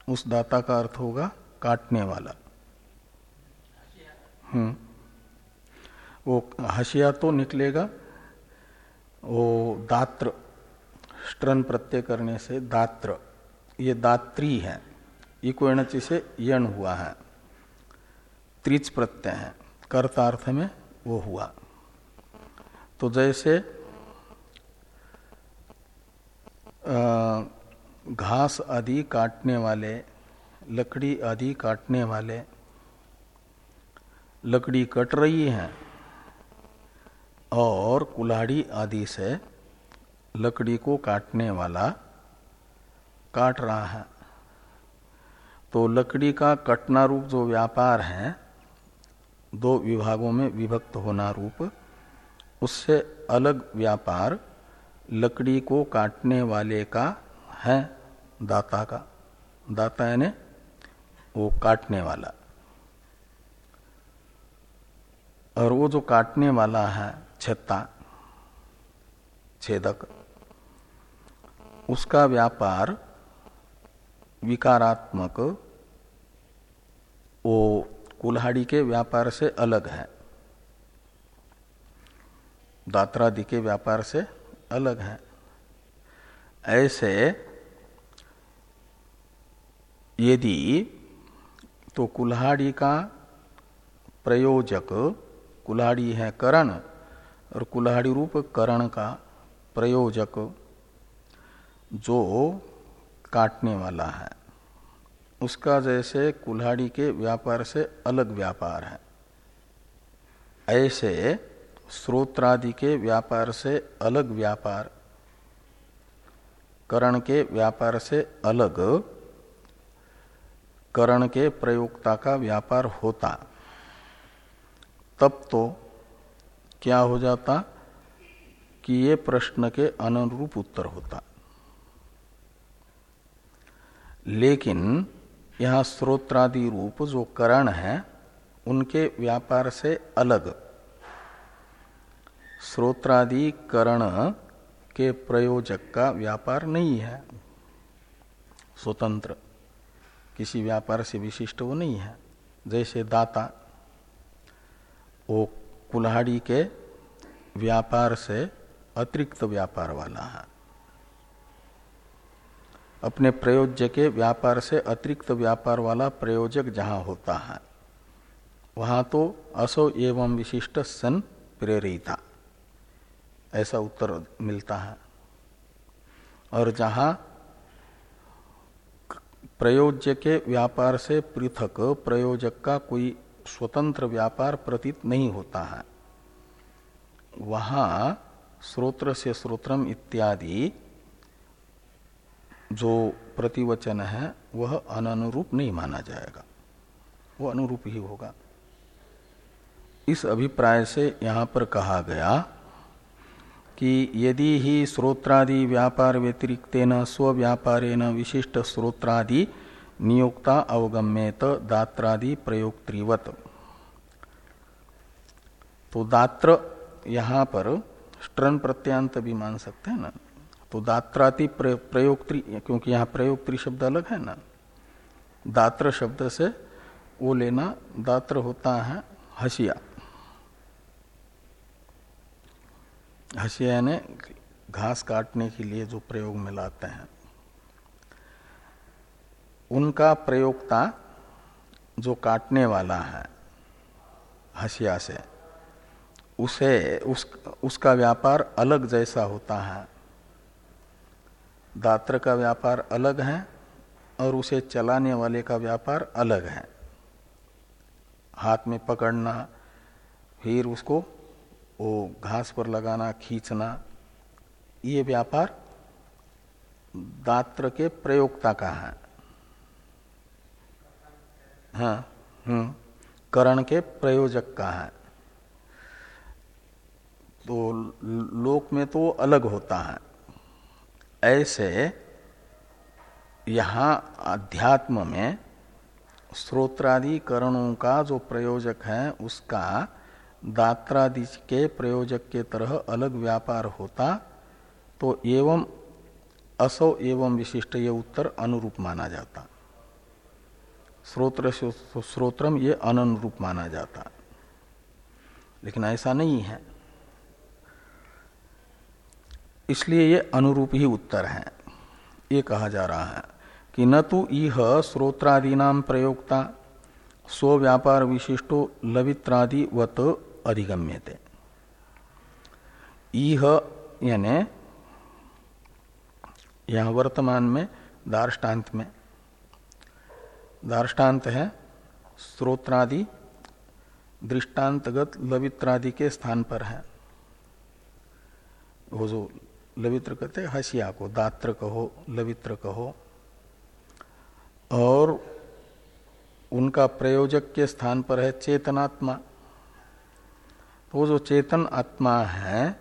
उस दाता का अर्थ होगा काटने वाला। हम्म। वो हसिया तो निकलेगा, वो दात्र, स्ट्रन प्रत्यय करने से दात्र, ये दात्री है। इको से यण हुआ है। त्रिच प्रत्यय है। कर्तार्थ में वो हुआ। तो जैसे घास आदि काटने वाले, लकड़ी आदि काटने वाले, लकड़ी कट रही है और कुल्हाड़ी आदि से लकड़ी को काटने वाला काट रहा है। तो लकड़ी का कटना रूप जो व्यापार है, दो विभागों में विभक्त होना रूप, उससे अलग व्यापार लकड़ी को काटने वाले का है दाता का। दाता यानी वो काटने वाला। और वो जो काटने वाला है, छत्ता, छेदक, उसका व्यापार विकारात्मक, वो कुल्हाड़ी के व्यापार से अलग है। दात्रादि के व्यापार से अलग है। ऐसे यदि तो कुल्हाड़ी का प्रयोजक, कुल्हाड़ी है करण, और कुल्हाड़ी रूप करण का प्रयोजक जो काटने वाला है, उसका जैसे कुल्हाड़ी के व्यापार से अलग व्यापार है। ऐसे स्रोत्रादि के व्यापार से अलग व्यापार, करण के व्यापार से अलग, करण के प्रयोक्ता का व्यापार होता। तब तो क्या हो जाता कि ये प्रश्न के अनुरूप उत्तर होता। लेकिन यहाँ स्रोत्रादि रूप जो करण है, उनके व्यापार से अलग। स्रोत्रादि करण के प्रयोजक का व्यापार नहीं है। स्वतंत्र। किसी व्यापार से विशिष्ट वो नहीं है। जैसे दाता, वो कुल्हाड़ी के व्यापार से अतिरिक्त व्यापार वाला है। अपने प्रयोज्य के व्यापार से अतिरिक्त व्यापार वाला प्रयोजक जहाँ होता है, वहाँ तो असो एवं विशिष्ट सन प्रेरिता। ऐसा उत्तर मिलता है। और जहाँ प्रयोज्य के व्यापार से पृथक, प्रयोजक का कोई स्वतंत्र व्यापार प्रतीत नहीं होता है। वहाँ स्रोत्र से स्रोत्रम इत्यादि जो प्रतिवचन है, वह अनुरूप नहीं माना जाएगा। वो अनुरूप ही होगा। इस अभिप्राय से यहाँ पर कहा गया कि यदि ही स्रोत्रादि व्यापार व्यतिरिक्तेन व्यापारेण विशिष्ट स्रोत्रादि नियोक्ता अवगम्यत दात्रादि प्रयोक्तृवत तो दात्र यहाँ पर स्ट्रन प्रत्यांत भी मान सकते हैं ना। तो दात्राति प्रयोक्त्री, क्योंकि यहाँ प्रयोक्त्री शब्द अलग है ना। दात्र शब्द से वो लेना, दात्र होता है हसिया हसिया ने घास काटने के लिए जो प्रयोग में लाते हैं, उनका प्रयोगता जो काटने वाला है हसिया से, उसे, उस, उसका व्यापार अलग जैसा होता है। दात्र का व्यापार अलग है और उसे चलाने वाले का व्यापार अलग है। हाथ में पकड़ना, फिर उसको वो घास पर लगाना, खींचना, ये व्यापार दात्र के प्रयोगता का है। हाँ हम्म करण के प्रयोजक का है। तो लोक में तो अलग होता है। ऐसे यहाँ अध्यात्म में स्रोत्रादि करणों का जो प्रयोजक है, उसका दात्रादि के प्रयोजक के तरह अलग व्यापार होता तो एवं असो एवं विशिष्ट ये उत्तर अनुरूप माना जाता। स्रोत्र स्रोत्रम ये अनुरूप माना जाता। लेकिन ऐसा नहीं है। इसलिए ये अनुरूप ही उत्तर है। ये कहा जा रहा है कि न तो इह स्रोत्रादीना प्रयोक्ता, स्व व्यापार विशिष्टो लवित्रादिवत अधिगम्यते। इह, यानी, यह वर्तमान में, दार्ष्टान्त में। दार्ष्टान्त है स्रोत्रादि दृष्टांतगत लवित्रादि के स्थान पर है। वो जो लवित्र कहते हसिया को, दात्र कहो, लवित्र कहो। और उनका प्रयोजक के स्थान पर है चेतनात्मा। तो जो चेतन आत्मा है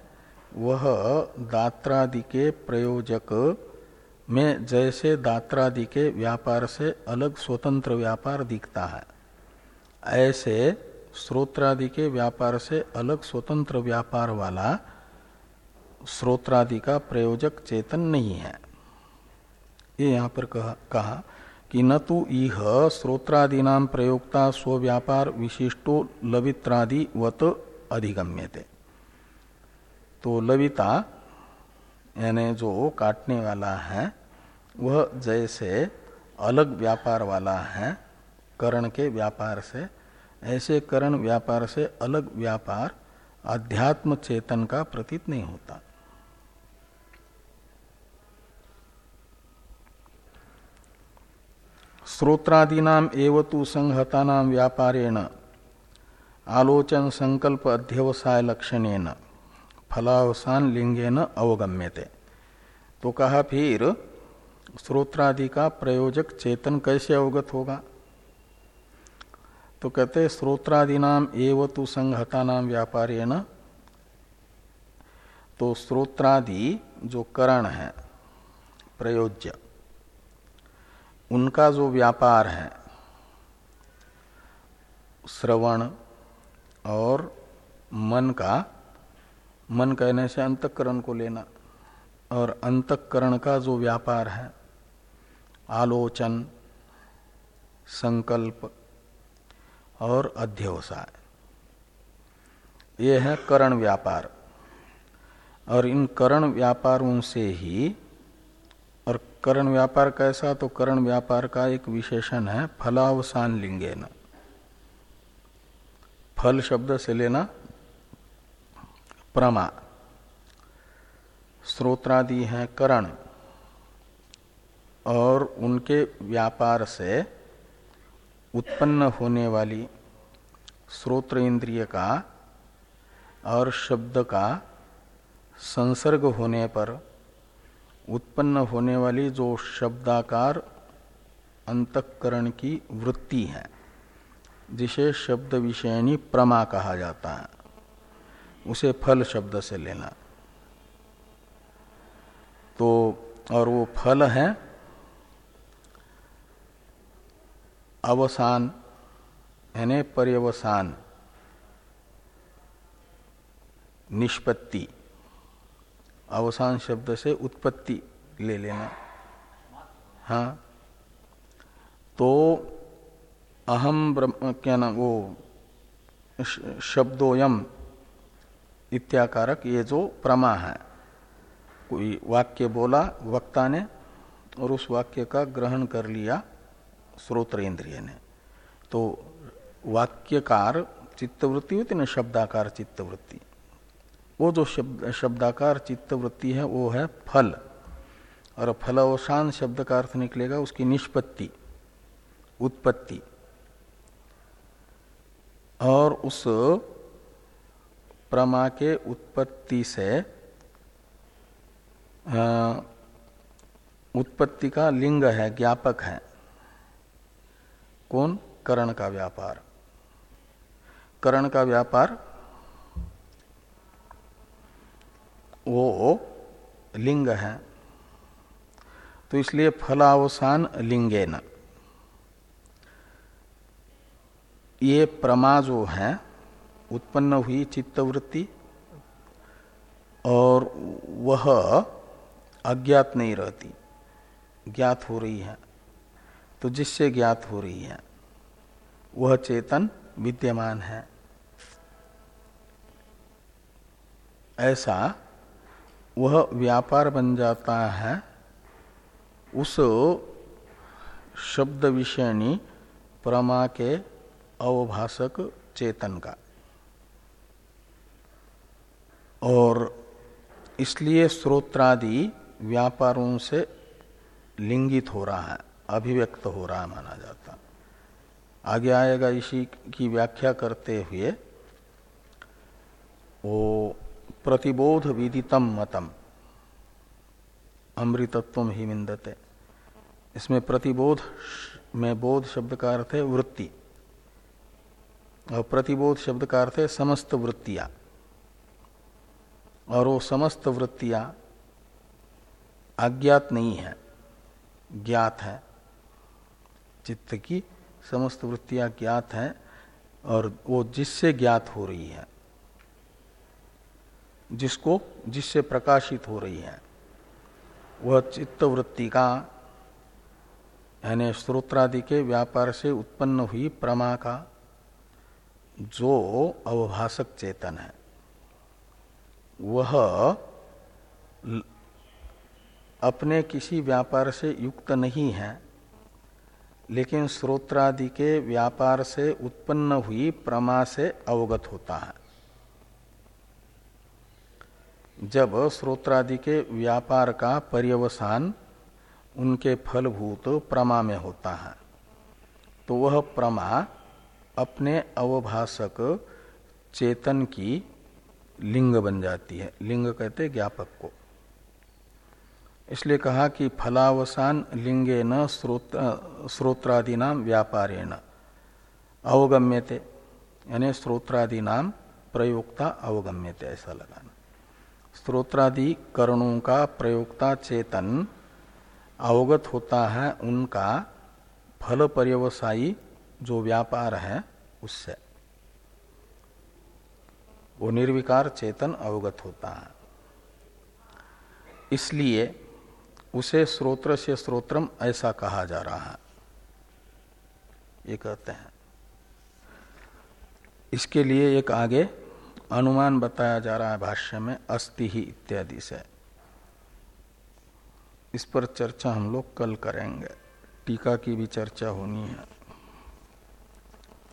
वह दात्रादि के प्रयोजक में जैसे दात्रादि के व्यापार से अलग स्वतंत्र व्यापार दिखता है ऐसे स्रोत्रादि के व्यापार से अलग स्वतंत्र व्यापार वाला स्रोत्रादि का प्रयोजक चेतन नहीं है। ये यहाँ पर कहा, कहा कि न तो इह श्रोत्रादीना प्रयोक्ता स्वव्यापार विशिष्टो लवित्रादिवत अधिगम्यते। तो लविता यानी जो काटने वाला है, वह जैसे अलग व्यापार वाला है, करण के व्यापार से, ऐसे करण व्यापार से अलग व्यापार अध्यात्म चेतन का प्रतीत नहीं होता। श्रोत्रादीना एवं तो संहता व्यापारेण आलोचन संकल्प अध्यवसाय लक्षणेन, फलावसान लिंगेन अवगम्यते। तो कहा फिर श्रोत्रादि का प्रयोजक चेतन कैसे अवगत होगा? तो कहते श्रोत्रादीनाम एवं तो संहता नाम व्यापारेण। तो श्रोत्रादि जो करण है, प्रयोज्य, उनका जो व्यापार है, श्रवण और मन का, मन कहने से अंतकरण को लेना। और अंतकरण का जो व्यापार है, आलोचन, संकल्प और अध्यवसाय, ये है करण व्यापार। और इन करण व्यापारों से ही, और करण व्यापार कैसा? तो करण व्यापार का एक विशेषण है, फलावसान लिंगे फल शब्द से लेना प्रमा। स्रोत्रादि हैं करण। और उनके व्यापार से उत्पन्न होने वाली श्रोत्र इंद्रिय का और शब्द का संसर्ग होने पर उत्पन्न होने वाली जो शब्दाकार अंतकरण की वृत्ति है। जिसे शब्द विषयनी प्रमा कहा जाता है, उसे फल शब्द से लेना। तो और वो फल है, अवसान, यानी पर्यवसान, निष्पत्ति। अवसान शब्द से उत्पत्ति ले लेना। हाँ। तो अहम ब्रह्म, क्या ना वो शब्दोयम इत्याकारक, ये जो प्रमा है। कोई वाक्य बोला, वक्ता ने, और उस वाक्य का ग्रहण कर लिया श्रोत्र इंद्रिय ने। तो वाक्यकार चित्तवृत्ति होती ना, शब्दाकार चित्तवृत्ति। वो जो शब्द, शब्दाकार चित्तवृत्ति है, वो है फल। और फलावसान शब्द का अर्थ निकलेगा उसकी निष्पत्ति, उत्पत्ति। और उस प्रमा के उत्पत्ति से आ, उत्पत्ति का लिंग है ज्ञापक है। कौन? करण का व्यापार। करण का व्यापार वो लिंग है। तो इसलिए फलावसान लिंगे न ये प्रमा जो है, उत्पन्न हुई चित्तवृत्ति, और वह अज्ञात नहीं रहती, ज्ञात हो रही है। तो जिससे ज्ञात हो रही है, वह चेतन विद्यमान है। ऐसा वह व्यापार बन जाता है, उस शब्द विषयनी प्रमा के अवभाषक चेतन का। और इसलिए स्रोत्रादि व्यापारों से लिंगित हो रहा है, अभिव्यक्त हो रहा माना जाता। आगे आएगा इसी की व्याख्या करते हुए, वो प्रतिबोध विदितम मतम अमृतत्व ही मिंदते इसमें प्रतिबोध में बोध शब्द का अर्थ है वृत्ति। प्रतिबोध शब्द का अर्थ है समस्त वृत्तियाँ। और वो समस्त वृत्तियाँ अज्ञात नहीं है, ज्ञात है। चित्त की समस्त वृत्तियाँ ज्ञात हैं और वो जिससे ज्ञात हो रही है, जिसको, जिससे प्रकाशित हो रही है, वह चित्त वृत्ति का, यानी स्त्रोत्रादि के व्यापार से उत्पन्न हुई प्रमा का जो अवभाषक चेतन है, वह अपने किसी व्यापार से युक्त नहीं है, लेकिन स्रोत्रादि के व्यापार से उत्पन्न हुई प्रमा से अवगत होता है। जब स्रोत्रादि के व्यापार का पर्यवसान उनके फलभूत प्रमा में होता है तो वह प्रमा अपने अवभाषक चेतन की लिंग बन जाती है। लिंग कहते ज्ञापक को। इसलिए कहा कि फलावसान लिंगे न स्रोत्रादि नाम व्यापारेण अवगम्यते, यानी स्रोत्रादि नाम प्रयोक्ता अवगम्यते, ऐसा लगाना। स्त्रोत्रादि करणों का प्रयोक्ता चेतन अवगत होता है, उनका फल पर्यवसायी जो व्यापार है उससे। वो निर्विकार चेतन अवगत होता है। इसलिए उसे स्रोत्र से स्रोत्रम ऐसा कहा जा रहा है। ये कहते हैं। इसके लिए एक आगे अनुमान बताया जा रहा है भाष्य में, अस्ति ही इत्यादि से। इस पर चर्चा हम लोग कल करेंगे। टीका की भी चर्चा होनी है।